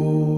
Oh.